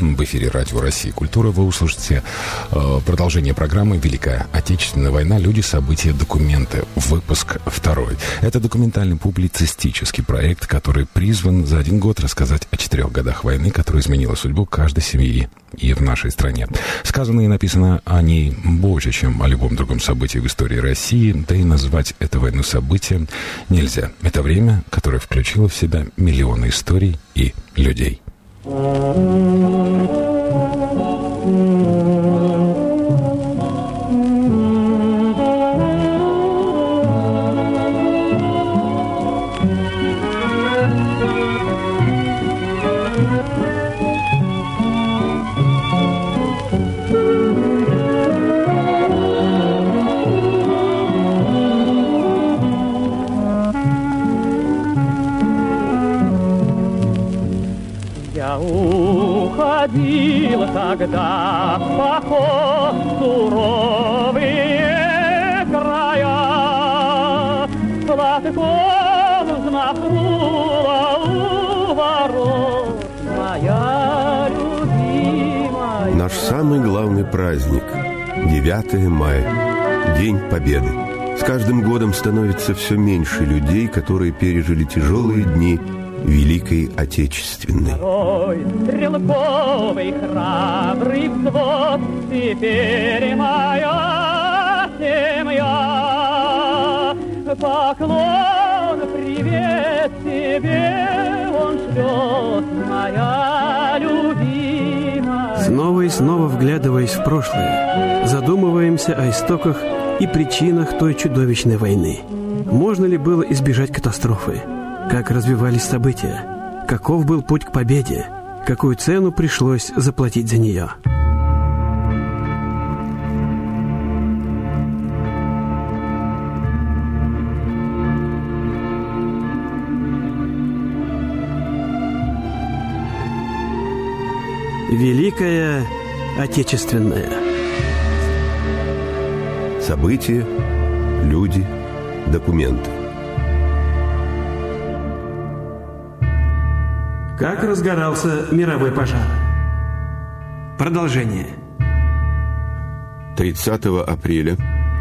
В эфире Радио России «Культура» вы услышите э, продолжение программы «Великая Отечественная война. Люди, события, документы». Выпуск второй. Это документальный публицистический проект, который призван за один год рассказать о четырех годах войны, которая изменила судьбу каждой семьи и в нашей стране. Сказано и написано о ней больше, чем о любом другом событии в истории России, да и назвать эту войну событием нельзя. Это время, которое включило в себя миллионы историй и людей. Oh. Ходил тогда в суровые края. Платком взмахнула у ворот моя любимая. Наш самый главный праздник – 9 мая, День Победы. С каждым годом становится все меньше людей, которые пережили тяжелые дни – Великой Отечественной. Стрелковый храбрый взвод, теперь моя семья. Поклон, привет тебе, он шлет, моя любимая. Снова и снова вглядываясь в прошлое, задумываемся о истоках и причинах той чудовищной войны. Можно ли было избежать катастрофы? Как развивались события, каков был путь к победе, какую цену пришлось заплатить за нее. Великая Отечественная. События, люди, документы. Как разгорался мировой пожар. Продолжение. 30 апреля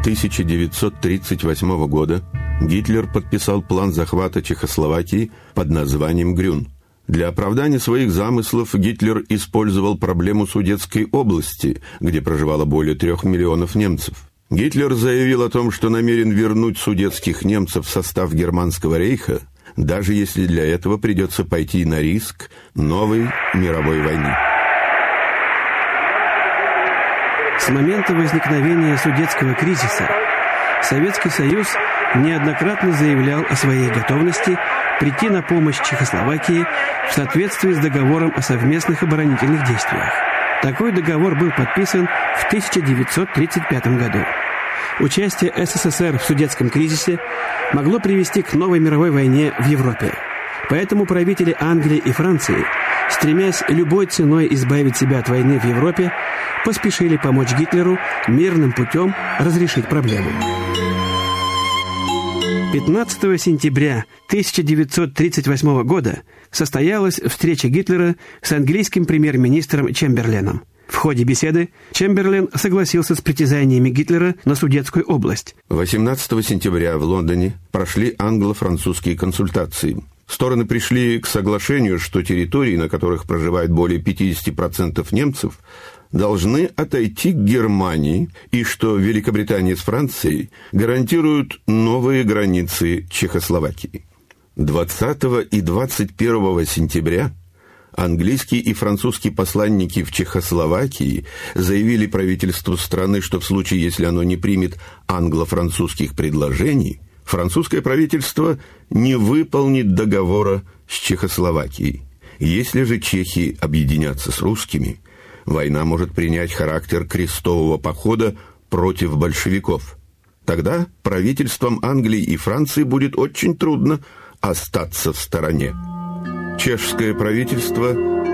1938 года Гитлер подписал план захвата Чехословакии под названием «Грюн». Для оправдания своих замыслов Гитлер использовал проблему Судетской области, где проживало более трех миллионов немцев. Гитлер заявил о том, что намерен вернуть судетских немцев в состав Германского рейха – даже если для этого придется пойти на риск новой мировой войны. С момента возникновения судетского кризиса Советский Союз неоднократно заявлял о своей готовности прийти на помощь Чехословакии в соответствии с договором о совместных оборонительных действиях. Такой договор был подписан в 1935 году. Участие СССР в судетском кризисе могло привести к новой мировой войне в Европе. Поэтому правители Англии и Франции, стремясь любой ценой избавить себя от войны в Европе, поспешили помочь Гитлеру мирным путем разрешить проблему. 15 сентября 1938 года состоялась встреча Гитлера с английским премьер-министром Чемберленом. В ходе беседы Чемберлен согласился с притязаниями Гитлера на Судетскую область. 18 сентября в Лондоне прошли англо-французские консультации. Стороны пришли к соглашению, что территории, на которых проживает более 50% немцев, должны отойти к Германии и что Великобритания с Францией гарантируют новые границы Чехословакии. 20 и 21 сентября Английские и французские посланники в Чехословакии заявили правительству страны, что в случае, если оно не примет англо-французских предложений, французское правительство не выполнит договора с Чехословакией. Если же чехи объединятся с русскими, война может принять характер крестового похода против большевиков. Тогда правительствам Англии и Франции будет очень трудно остаться в стороне. Чешское правительство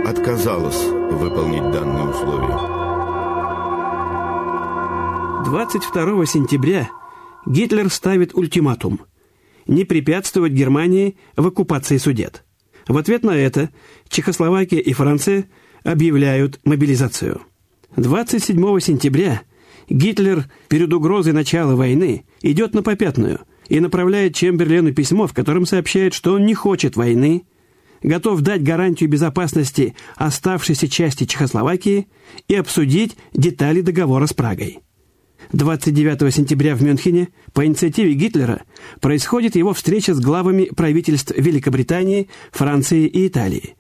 отказалось выполнить данные условия. 22 сентября Гитлер ставит ультиматум не препятствовать Германии в оккупации Судет. В ответ на это Чехословакия и Франция объявляют мобилизацию. 27 сентября Гитлер перед угрозой начала войны идет на попятную и направляет Чемберлену письмо, в котором сообщает, что он не хочет войны, готов дать гарантию безопасности оставшейся части Чехословакии и обсудить детали договора с Прагой. 29 сентября в Мюнхене по инициативе Гитлера происходит его встреча с главами правительств Великобритании, Франции и Италии.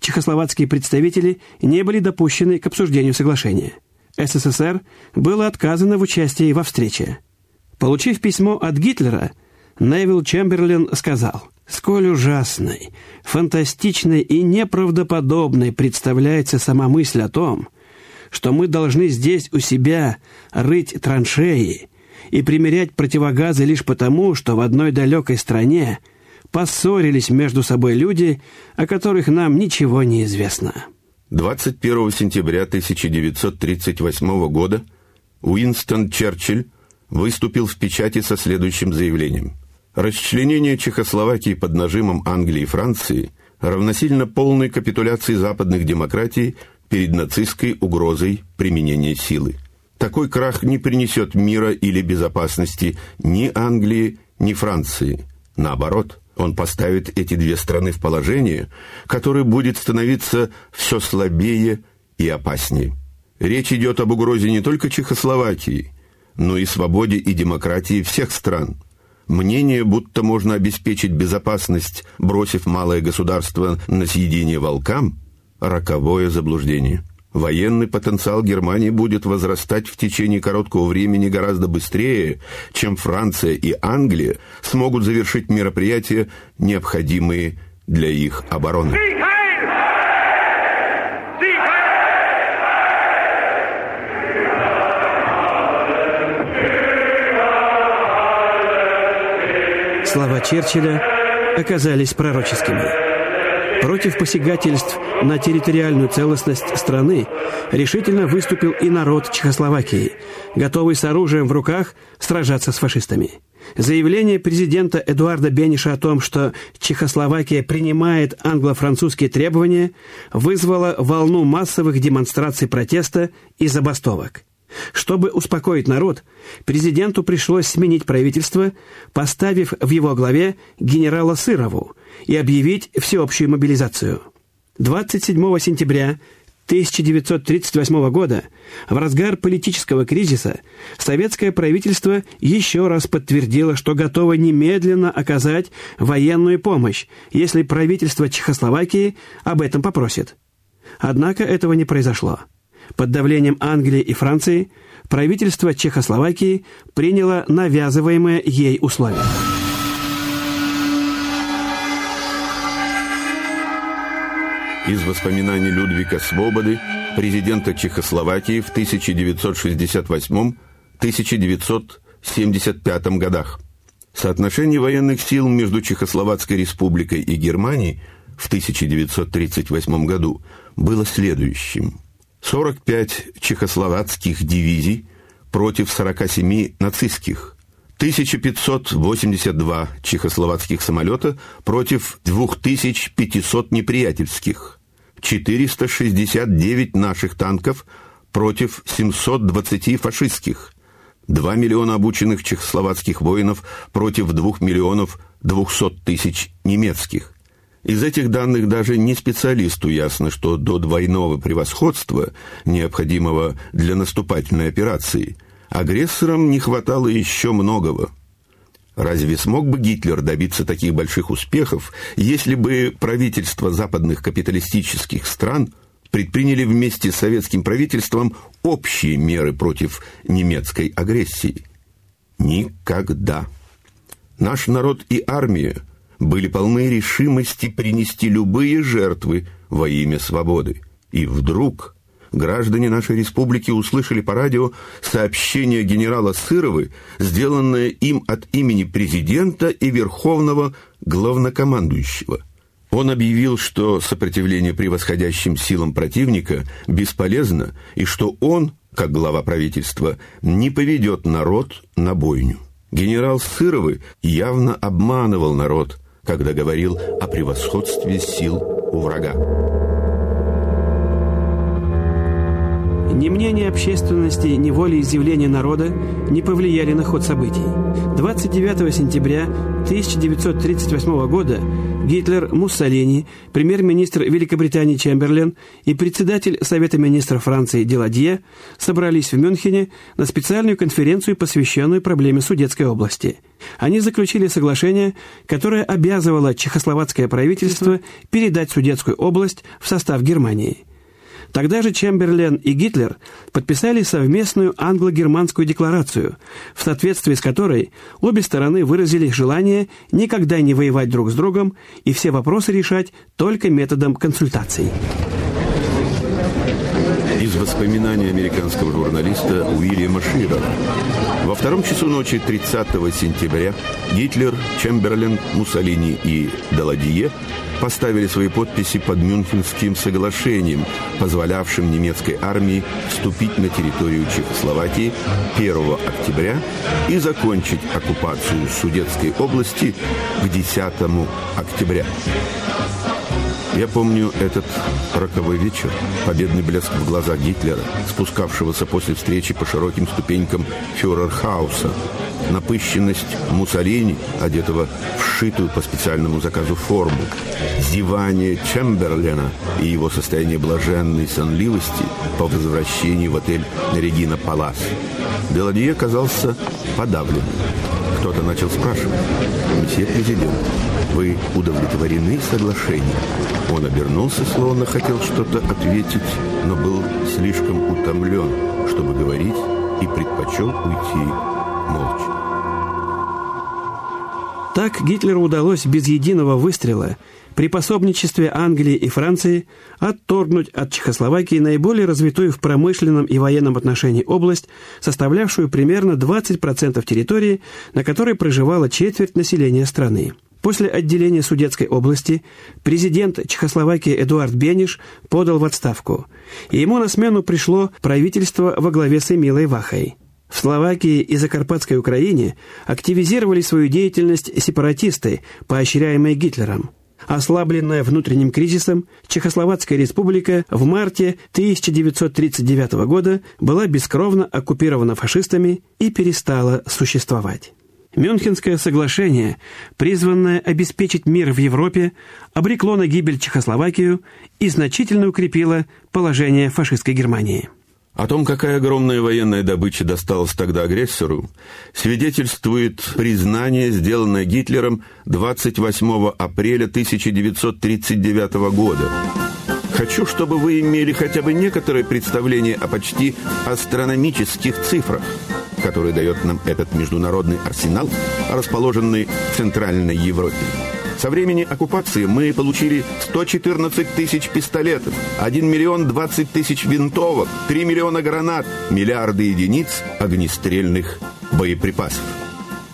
Чехословацкие представители не были допущены к обсуждению соглашения. СССР было отказано в участии во встрече. Получив письмо от Гитлера, Невил Чемберлен сказал, «Сколь ужасной, фантастичной и неправдоподобной представляется сама мысль о том, что мы должны здесь у себя рыть траншеи и примерять противогазы лишь потому, что в одной далекой стране поссорились между собой люди, о которых нам ничего не известно. 21 сентября 1938 года Уинстон Черчилль выступил в печати со следующим заявлением. Расчленение Чехословакии под нажимом Англии и Франции равносильно полной капитуляции западных демократий перед нацистской угрозой применения силы. Такой крах не принесет мира или безопасности ни Англии, ни Франции. Наоборот, он поставит эти две страны в положение, которое будет становиться все слабее и опаснее. Речь идет об угрозе не только Чехословакии, но и свободе и демократии всех стран. Мнение, будто можно обеспечить безопасность, бросив малое государство на съедение волкам – роковое заблуждение. Военный потенциал Германии будет возрастать в течение короткого времени гораздо быстрее, чем Франция и Англия смогут завершить мероприятия, необходимые для их обороны. Слова Черчилля оказались пророческими. Против посягательств на территориальную целостность страны решительно выступил и народ Чехословакии, готовый с оружием в руках сражаться с фашистами. Заявление президента Эдуарда Бениша о том, что Чехословакия принимает англо-французские требования, вызвало волну массовых демонстраций протеста и забастовок. Чтобы успокоить народ, президенту пришлось сменить правительство, поставив в его главе генерала Сырову и объявить всеобщую мобилизацию. 27 сентября 1938 года, в разгар политического кризиса, советское правительство еще раз подтвердило, что готово немедленно оказать военную помощь, если правительство Чехословакии об этом попросит. Однако этого не произошло. Под давлением Англии и Франции правительство Чехословакии приняло навязываемые ей условия. Из воспоминаний Людвига Свободы, президента Чехословакии в 1968-1975 годах. Соотношение военных сил между Чехословацкой республикой и Германией в 1938 году было следующим – 45 чехословацких дивизий против 47 нацистских, 1582 чехословацких самолета против 2500 неприятельских, 469 наших танков против 720 фашистских, 2 миллиона обученных чехословацких воинов против 2 миллионов 200 тысяч немецких, из этих данных даже не специалисту ясно, что до двойного превосходства, необходимого для наступательной операции, агрессорам не хватало еще многого. Разве смог бы Гитлер добиться таких больших успехов, если бы правительства западных капиталистических стран предприняли вместе с советским правительством общие меры против немецкой агрессии? Никогда. Наш народ и армия были полны решимости принести любые жертвы во имя свободы. И вдруг граждане нашей республики услышали по радио сообщение генерала Сыровы, сделанное им от имени президента и верховного главнокомандующего. Он объявил, что сопротивление превосходящим силам противника бесполезно и что он, как глава правительства, не поведет народ на бойню. Генерал Сыровы явно обманывал народ – когда говорил о превосходстве сил у врага. Ни мнение общественности, ни волеизъявления народа не повлияли на ход событий. 29 сентября 1938 года Гитлер, Муссолини, премьер-министр Великобритании Чемберлен и председатель Совета министров Франции Деладье собрались в Мюнхене на специальную конференцию, посвященную проблеме Судетской области. Они заключили соглашение, которое обязывало чехословацкое правительство передать Судетскую область в состав Германии. Тогда же Чемберлен и Гитлер подписали совместную англо-германскую декларацию, в соответствии с которой обе стороны выразили желание никогда не воевать друг с другом и все вопросы решать только методом консультаций. Из воспоминаний американского журналиста Уильяма Ширера. Во втором часу ночи 30 сентября Гитлер, Чемберлен, Муссолини и Даладье поставили свои подписи под Мюнхенским соглашением, позволявшим немецкой армии вступить на территорию Чехословакии 1 октября и закончить оккупацию Судетской области к 10 октября. Я помню этот роковой вечер, победный блеск в глазах Гитлера, спускавшегося после встречи по широким ступенькам фюрерхауса, напыщенность Муссолини, одетого в сшитую по специальному заказу форму, зевание Чемберлена и его состояние блаженной сонливости по возвращении в отель Регина Палас. Деладье казался подавленным. Кто-то начал спрашивать, «Месье президент, вы удовлетворены соглашением?» Он обернулся, словно хотел что-то ответить, но был слишком утомлен, чтобы говорить, и предпочел уйти Так Гитлеру удалось без единого выстрела при пособничестве Англии и Франции отторгнуть от Чехословакии наиболее развитую в промышленном и военном отношении область, составлявшую примерно 20% территории, на которой проживала четверть населения страны. После отделения Судетской области президент Чехословакии Эдуард Бениш подал в отставку, и ему на смену пришло правительство во главе с Эмилой Вахой. В Словакии и Закарпатской Украине активизировали свою деятельность сепаратисты, поощряемые Гитлером. Ослабленная внутренним кризисом, Чехословацкая республика в марте 1939 года была бескровно оккупирована фашистами и перестала существовать. Мюнхенское соглашение, призванное обеспечить мир в Европе, обрекло на гибель Чехословакию и значительно укрепило положение фашистской Германии. О том, какая огромная военная добыча досталась тогда агрессору, свидетельствует признание, сделанное Гитлером 28 апреля 1939 года. Хочу, чтобы вы имели хотя бы некоторое представление о почти астрономических цифрах – который дает нам этот международный арсенал, расположенный в Центральной Европе. Со времени оккупации мы получили 114 тысяч пистолетов, 1 миллион 20 тысяч винтовок, 3 миллиона гранат, миллиарды единиц огнестрельных боеприпасов.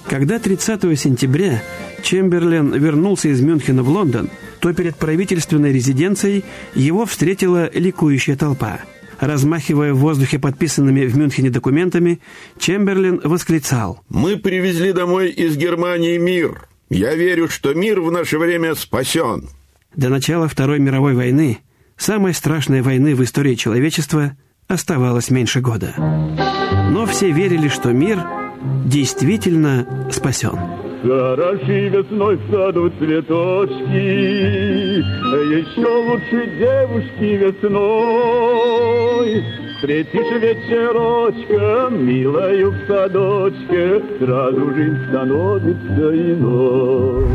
Когда 30 сентября Чемберлен вернулся из Мюнхена в Лондон, то перед правительственной резиденцией его встретила ликующая толпа – Размахивая в воздухе подписанными в Мюнхене документами, Чемберлин восклицал. «Мы привезли домой из Германии мир. Я верю, что мир в наше время спасен». До начала Второй мировой войны, самой страшной войны в истории человечества, оставалось меньше года. Но все верили, что мир действительно спасен. Хороши весной в саду цветочки, Еще лучше девушки весной. Встретишь вечерочком, милою в садочке, Сразу жизнь становится иной.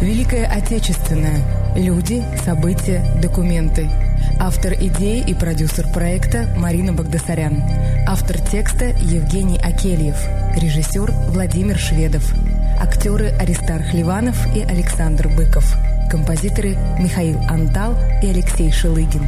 Великая Отечественная. Люди, события, документы. Автор идеи и продюсер проекта Марина Багдасарян. Автор текста Евгений Акельев. Режиссер Владимир Шведов. Актеры Аристарх Ливанов и Александр Быков. Композиторы Михаил Антал и Алексей Шелыгин.